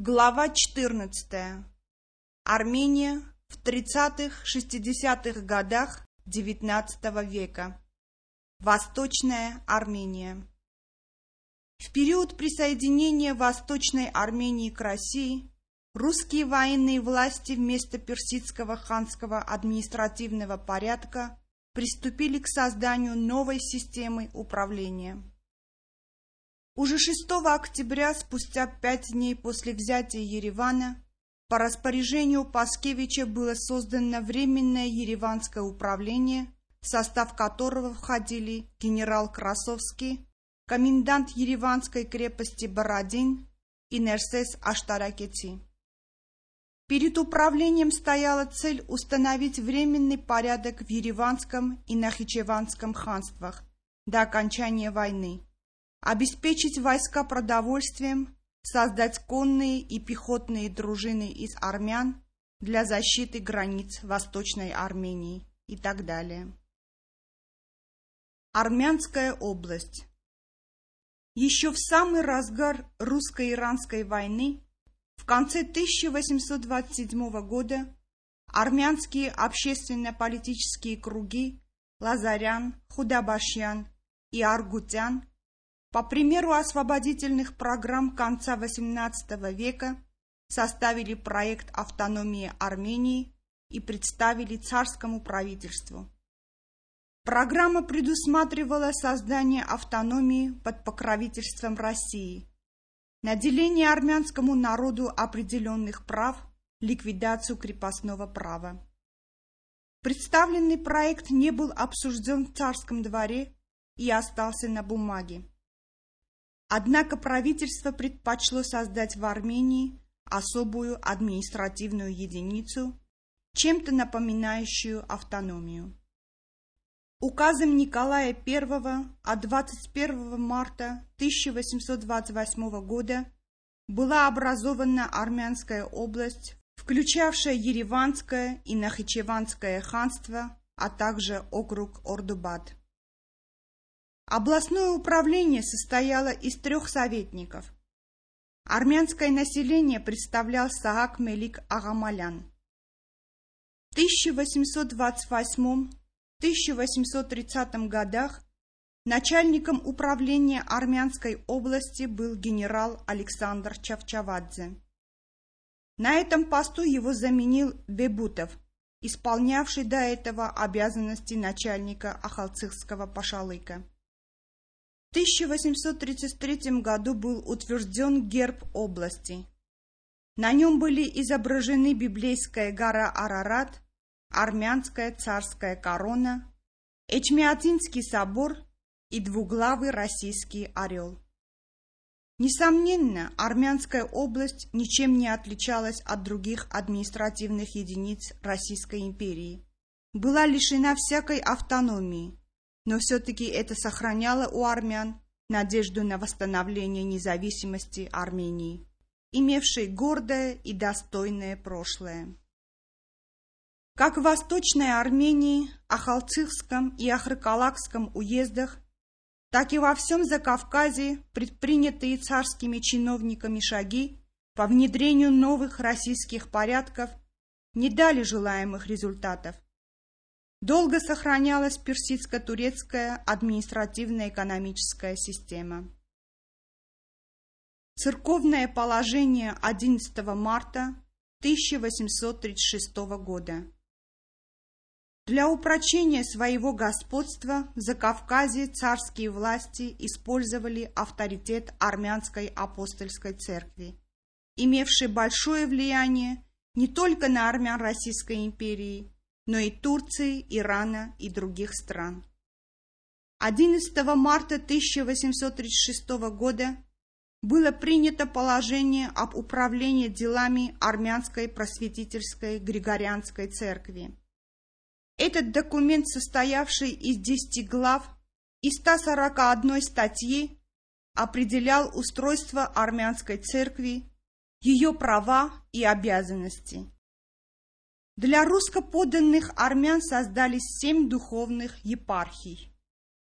Глава 14. Армения в 30-60-х годах XIX века. Восточная Армения. В период присоединения Восточной Армении к России русские военные власти вместо персидского ханского административного порядка приступили к созданию новой системы управления. Уже 6 октября, спустя пять дней после взятия Еревана, по распоряжению Паскевича было создано Временное Ереванское управление, в состав которого входили генерал Красовский, комендант Ереванской крепости Бородин и Нерсес Аштаракети. Перед управлением стояла цель установить временный порядок в Ереванском и Нахичеванском ханствах до окончания войны обеспечить войска продовольствием, создать конные и пехотные дружины из армян для защиты границ Восточной Армении и так далее. Армянская область Еще в самый разгар русско-иранской войны в конце 1827 года армянские общественно-политические круги Лазарян, Худабашьян и Аргутян по примеру освободительных программ конца XVIII века составили проект автономии Армении и представили царскому правительству. Программа предусматривала создание автономии под покровительством России, наделение армянскому народу определенных прав, ликвидацию крепостного права. Представленный проект не был обсужден в царском дворе и остался на бумаге. Однако правительство предпочло создать в Армении особую административную единицу, чем-то напоминающую автономию. Указом Николая I от 21 марта 1828 года была образована Армянская область, включавшая Ереванское и Нахичеванское ханство, а также округ Ордубад. Областное управление состояло из трех советников. Армянское население представлял Саак Мелик Агамалян. В 1828-1830 годах начальником управления Армянской области был генерал Александр Чавчавадзе. На этом посту его заменил Бебутов, исполнявший до этого обязанности начальника Ахалцихского пашалыка. 1833 году был утвержден герб области. На нем были изображены библейская гора Арарат, армянская царская корона, Эчмиадзинский собор и двуглавый российский орел. Несомненно, Армянская область ничем не отличалась от других административных единиц Российской империи. Была лишена всякой автономии, но все-таки это сохраняло у армян надежду на восстановление независимости Армении, имевшей гордое и достойное прошлое. Как в Восточной Армении, Ахалцихском и Ахрыкалакском уездах, так и во всем Закавказье предпринятые царскими чиновниками шаги по внедрению новых российских порядков не дали желаемых результатов долго сохранялась персидско-турецкая административно-экономическая система. Церковное положение 11 марта 1836 года. Для упрочения своего господства в Закавказье царские власти использовали авторитет армянской апостольской церкви, имевшей большое влияние не только на армян Российской империи, но и Турции, Ирана и других стран. 11 марта 1836 года было принято положение об управлении делами армянской просветительской Григорианской церкви. Этот документ, состоявший из 10 глав и 141 статьи, определял устройство армянской церкви, ее права и обязанности. Для русско-подданных армян создались семь духовных епархий.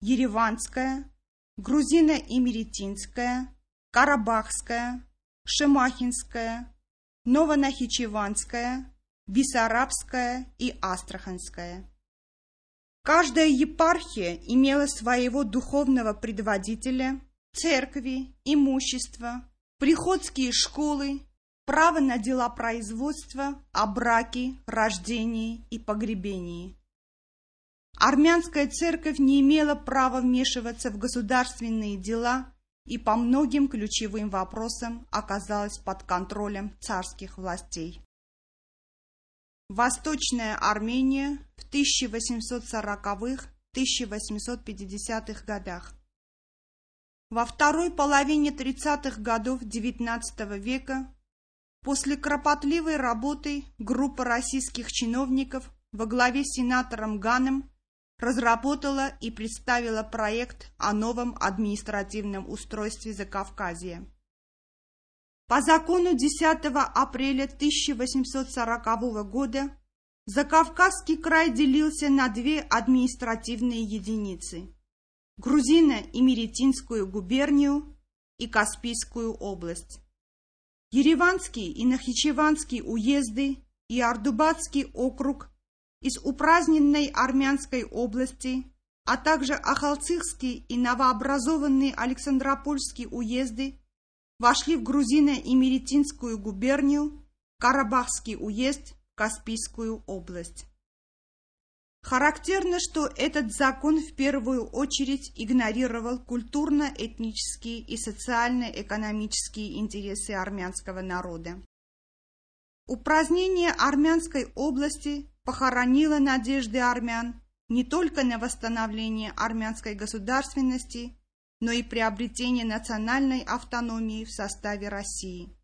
Ереванская, Грузино-Имеретинская, Карабахская, Шемахинская, Новонахичеванская, Бессарабская и Астраханская. Каждая епархия имела своего духовного предводителя, церкви, имущество, приходские школы, право на дела производства, о браке, рождении и погребении. Армянская церковь не имела права вмешиваться в государственные дела и по многим ключевым вопросам оказалась под контролем царских властей. Восточная Армения в 1840-1850-х годах. Во второй половине 30-х годов XIX века после кропотливой работы группа российских чиновников во главе с сенатором Ганом разработала и представила проект о новом административном устройстве Закавказья. По закону 10 апреля 1840 года Закавказский край делился на две административные единицы – Грузино- и Меретинскую губернию и Каспийскую область. Ереванский и Нахичеванский уезды и Ардубатский округ из упраздненной Армянской области, а также Ахалцихский и новообразованный Александропольский уезды вошли в Грузино- и Меретинскую губернию, Карабахский уезд, Каспийскую область. Характерно, что этот закон в первую очередь игнорировал культурно-этнические и социально-экономические интересы армянского народа. Упразднение Армянской области похоронило надежды армян не только на восстановление армянской государственности, но и приобретение национальной автономии в составе России.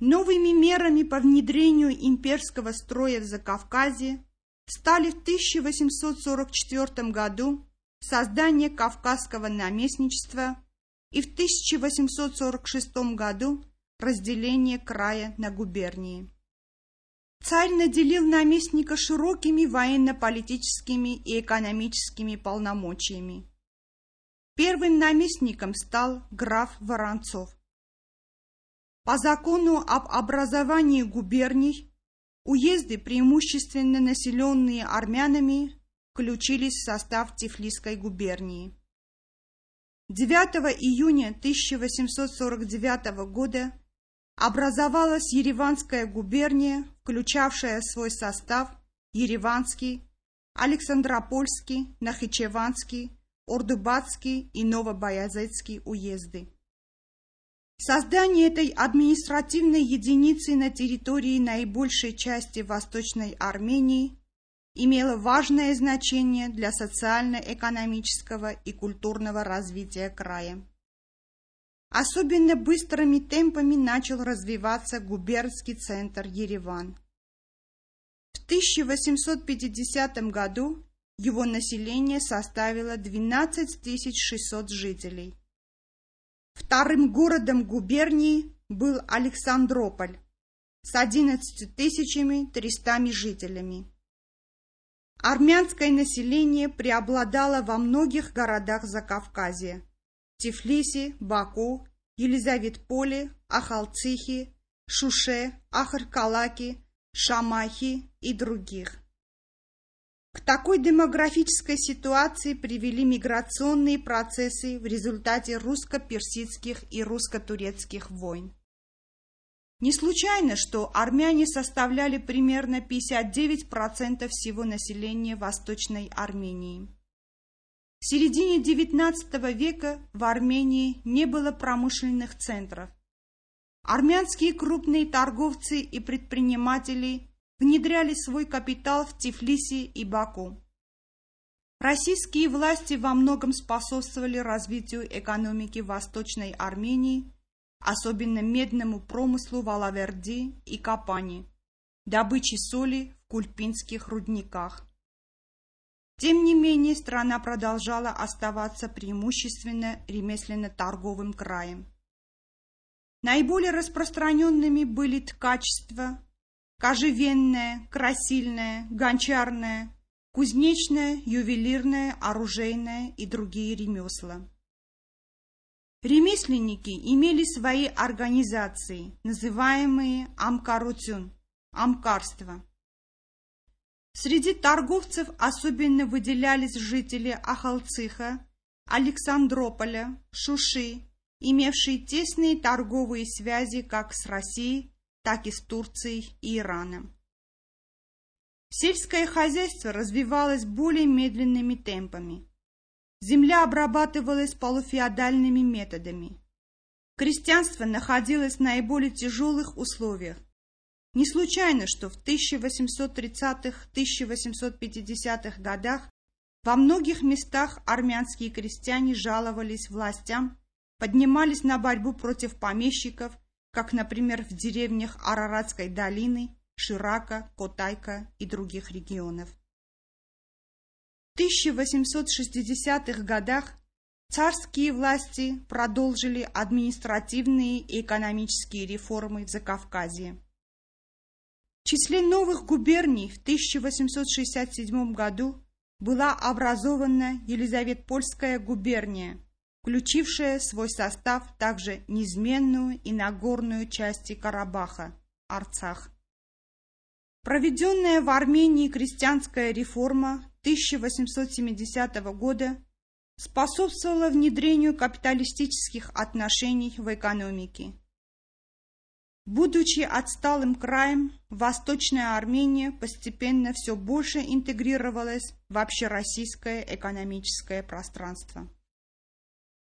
Новыми мерами по внедрению имперского строя в Закавказье стали в 1844 году создание Кавказского наместничества и в 1846 году разделение края на губернии. Царь наделил наместника широкими военно-политическими и экономическими полномочиями. Первым наместником стал граф Воронцов. По закону об образовании губерний уезды, преимущественно населенные армянами, включились в состав Тифлисской губернии. 9 июня 1849 года образовалась Ереванская губерния, включавшая в свой состав Ереванский, Александропольский, Нахичеванский, Ордубатский и Новобаязетский уезды. Создание этой административной единицы на территории наибольшей части Восточной Армении имело важное значение для социально-экономического и культурного развития края. Особенно быстрыми темпами начал развиваться губернский центр Ереван. В 1850 году его население составило 12 600 жителей. Вторым городом губернии был Александрополь с 11 300 жителями. Армянское население преобладало во многих городах Закавказья – Тифлисе, Баку, Елизаветполе, Ахалцихе, Шуше, Ахаркалаке, Шамахи и других. К такой демографической ситуации привели миграционные процессы в результате русско-персидских и русско-турецких войн. Не случайно, что армяне составляли примерно 59% всего населения Восточной Армении. В середине XIX века в Армении не было промышленных центров. Армянские крупные торговцы и предприниматели внедряли свой капитал в Тифлисе и Баку. Российские власти во многом способствовали развитию экономики Восточной Армении, особенно медному промыслу в Алаверди и Капани, добыче соли в кульпинских рудниках. Тем не менее, страна продолжала оставаться преимущественно ремесленно-торговым краем. Наиболее распространенными были ткачество, кожевенное, красильное, гончарное, кузнечное, ювелирное, оружейное и другие ремесла. Ремесленники имели свои организации, называемые амкарутюн – амкарство. Среди торговцев особенно выделялись жители Ахалцыха, Александрополя, Шуши, имевшие тесные торговые связи как с Россией, так и с Турцией и Ираном. Сельское хозяйство развивалось более медленными темпами. Земля обрабатывалась полуфеодальными методами. Крестьянство находилось в наиболее тяжелых условиях, не случайно, что в 1830-1850-х годах во многих местах армянские крестьяне жаловались властям, поднимались на борьбу против помещиков, как, например, в деревнях Араратской долины, Ширака, Котайка и других регионов. В 1860-х годах царские власти продолжили административные и экономические реформы в Закавказье. В числе новых губерний в 1867 году была образована Елизаветпольская губерния, включившая в свой состав также неизменную и Нагорную части Карабаха, Арцах. Проведенная в Армении крестьянская реформа 1870 года способствовала внедрению капиталистических отношений в экономике. Будучи отсталым краем, Восточная Армения постепенно все больше интегрировалась в общероссийское экономическое пространство.